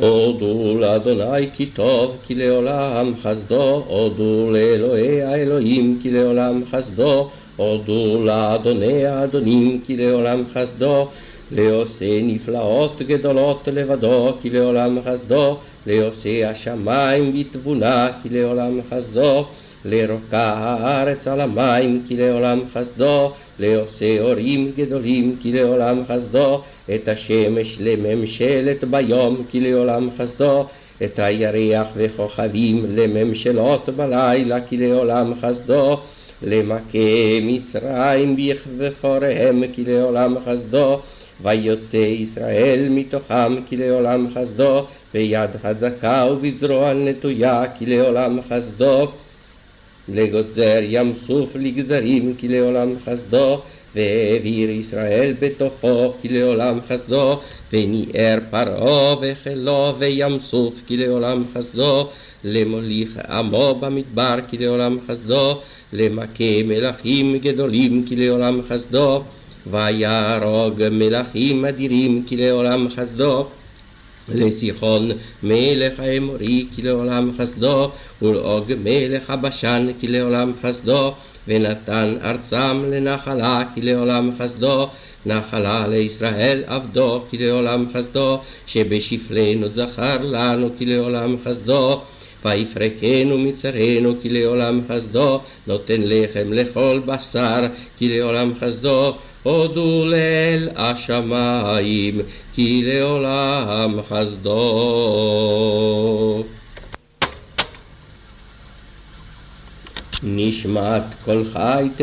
הודו לאדוני כי טוב, כי לעולם חסדו, הודו לאלוהי האלוהים, כי לעולם חסדו, הודו לאדוני האדונים, כי לעולם חסדו, לעושה נפלאות גדולות לבדו, כי לעולם חסדו, לעושה השמיים בתבונה, כי לעולם חסדו, לרוקה הארץ על המים, כי לעולם חסדו, לעושה אורים גדולים, כי לעולם חסדו, את השמש לממשלת ביום, כי לעולם חסדו, את הירח וכוכבים לממשלות בלילה, כי לעולם חסדו, למכה מצרים בכבחוריהם, כי לעולם חסדו, ויוצא ישראל מתוכם, כי לעולם חסדו, ביד חזקה ובזרוע נטויה, כי לעולם חסדו. לגוזר ים סוף לגזרים כי לעולם חסדו והעביר ישראל בתוכו כי לעולם חסדו וניער פרעה וחילו וים סוף כי לעולם חסדו למוליך עמו במדבר כי לעולם חסדו למכה מלכים גדולים כי לעולם חסדו ויהרוג מלכים אדירים כי לעולם חסדו לסיחון מלך האמורי כי לעולם חסדו ולעוג מלך הבשן כי לעולם חסדו ונתן ארצם לנחלה כי לעולם חסדו נחלה לישראל עבדו כי לעולם חסדו שבשפלנו זכר לנו כי לעולם חסדו ויפרקנו מצרינו כי לעולם חסדו נותן לחם לכל בשר כי לעולם חסדו הודו לאל השמיים, כי לעולם חסדו. נשמת כל חי